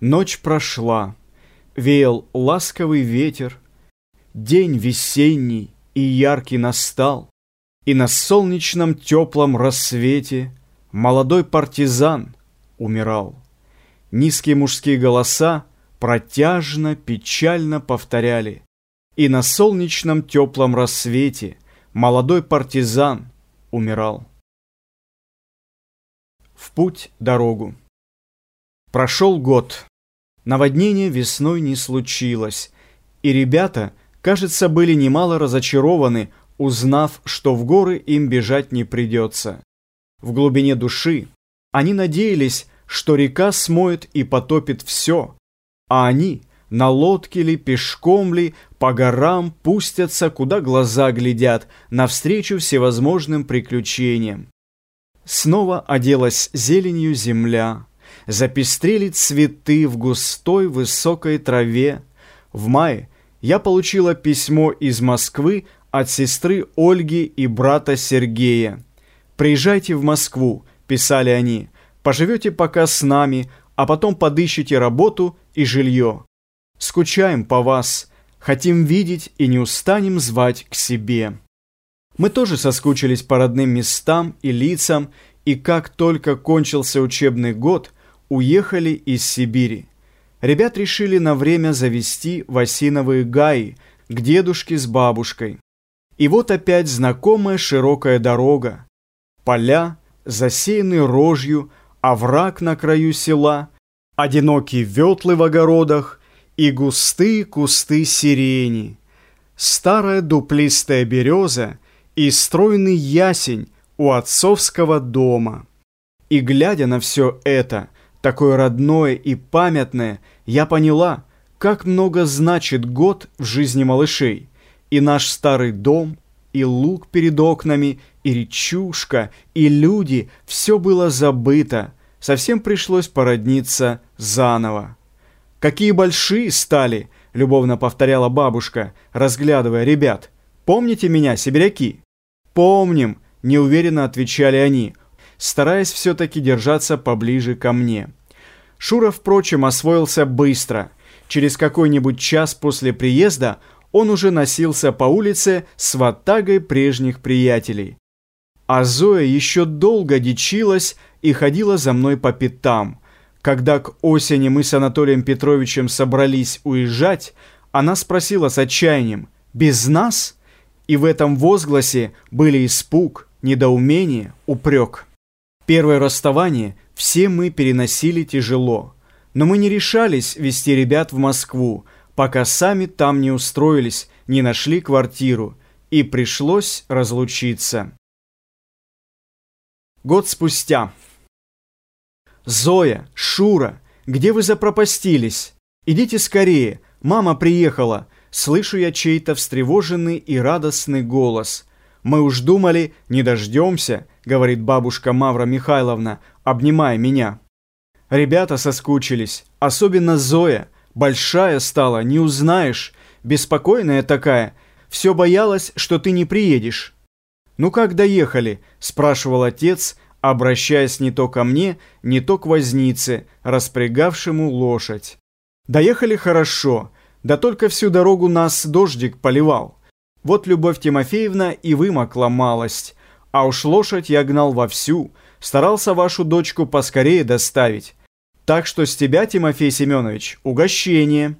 Ночь прошла, веял ласковый ветер, День весенний и яркий настал, И на солнечном теплом рассвете Молодой партизан умирал. Низкие мужские голоса Протяжно, печально повторяли, И на солнечном теплом рассвете Молодой партизан умирал. В путь дорогу. Прошел год. Наводнение весной не случилось, и ребята, кажется, были немало разочарованы, узнав, что в горы им бежать не придется. В глубине души они надеялись, что река смоет и потопит все, а они на лодке ли, пешком ли, по горам пустятся, куда глаза глядят, навстречу всевозможным приключениям. Снова оделась зеленью земля, запестрели цветы в густой высокой траве. В мае я получила письмо из Москвы от сестры Ольги и брата Сергея. «Приезжайте в Москву», – писали они, – «поживете пока с нами, а потом подыщите работу и жилье. Скучаем по вас, хотим видеть и не устанем звать к себе». Мы тоже соскучились по родным местам и лицам, и как только кончился учебный год – уехали из Сибири. Ребят решили на время завести в осиновые гаи к дедушке с бабушкой. И вот опять знакомая широкая дорога. Поля, засеянные рожью, овраг на краю села, одинокие ветлы в огородах и густые кусты сирени. Старая дуплистая береза и стройный ясень у отцовского дома. И глядя на все это – такое родное и памятное, я поняла, как много значит год в жизни малышей. И наш старый дом, и луг перед окнами, и речушка, и люди, все было забыто. Совсем пришлось породниться заново. «Какие большие стали!» — любовно повторяла бабушка, разглядывая ребят. «Помните меня, сибиряки?» «Помним!» — неуверенно отвечали они — стараясь все-таки держаться поближе ко мне. Шура, впрочем, освоился быстро. Через какой-нибудь час после приезда он уже носился по улице с ватагой прежних приятелей. А Зоя еще долго дичилась и ходила за мной по пятам. Когда к осени мы с Анатолием Петровичем собрались уезжать, она спросила с отчаянием «Без нас?» И в этом возгласе были испуг, недоумение, упрек. Первое расставание все мы переносили тяжело, но мы не решались вести ребят в Москву, пока сами там не устроились, не нашли квартиру, и пришлось разлучиться. Год спустя. «Зоя, Шура, где вы запропастились? Идите скорее, мама приехала!» Слышу я чей-то встревоженный и радостный голос – «Мы уж думали, не дождемся», — говорит бабушка Мавра Михайловна, обнимая меня. Ребята соскучились, особенно Зоя. Большая стала, не узнаешь, беспокойная такая. Все боялась, что ты не приедешь. «Ну как доехали?» – спрашивал отец, обращаясь не то ко мне, не то к вознице, распрягавшему лошадь. «Доехали хорошо, да только всю дорогу нас дождик поливал». Вот Любовь Тимофеевна и вымокла малость, а уж лошадь я гнал вовсю, старался вашу дочку поскорее доставить. Так что с тебя, Тимофей Семенович, угощение».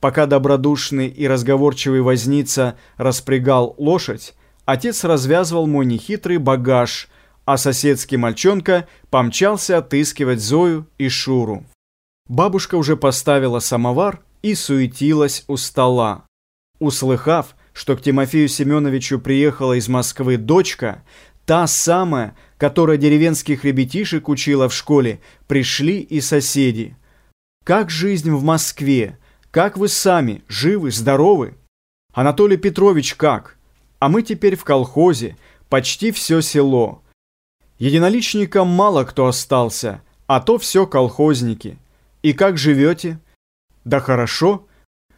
Пока добродушный и разговорчивый возница распрягал лошадь, отец развязывал мой нехитрый багаж, а соседский мальчонка помчался отыскивать Зою и Шуру. Бабушка уже поставила самовар и суетилась у стола. Услыхав, что к Тимофею Семеновичу приехала из Москвы дочка, та самая, которая деревенских ребятишек учила в школе, пришли и соседи. Как жизнь в Москве? Как вы сами? Живы? Здоровы? Анатолий Петрович как? А мы теперь в колхозе, почти все село. Единоличникам мало кто остался, а то все колхозники. И как живете? Да хорошо.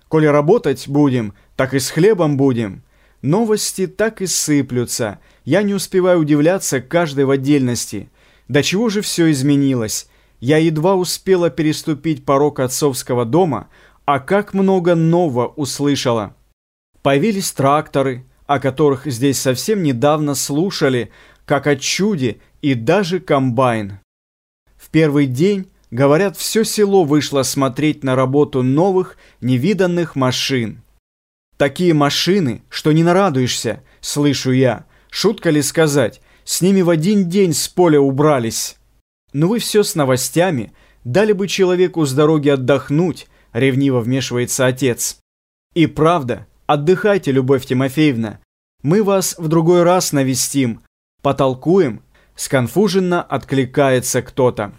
Коли работать будем – так и с хлебом будем. Новости так и сыплются. Я не успеваю удивляться каждой в отдельности. До чего же все изменилось? Я едва успела переступить порог отцовского дома, а как много нового услышала. Появились тракторы, о которых здесь совсем недавно слушали, как о чуде, и даже комбайн. В первый день, говорят, все село вышло смотреть на работу новых, невиданных машин. Такие машины, что не нарадуешься, слышу я. Шутка ли сказать, с ними в один день с поля убрались. Но вы все с новостями, дали бы человеку с дороги отдохнуть, ревниво вмешивается отец. И правда, отдыхайте, Любовь Тимофеевна. Мы вас в другой раз навестим, потолкуем, сконфуженно откликается кто-то.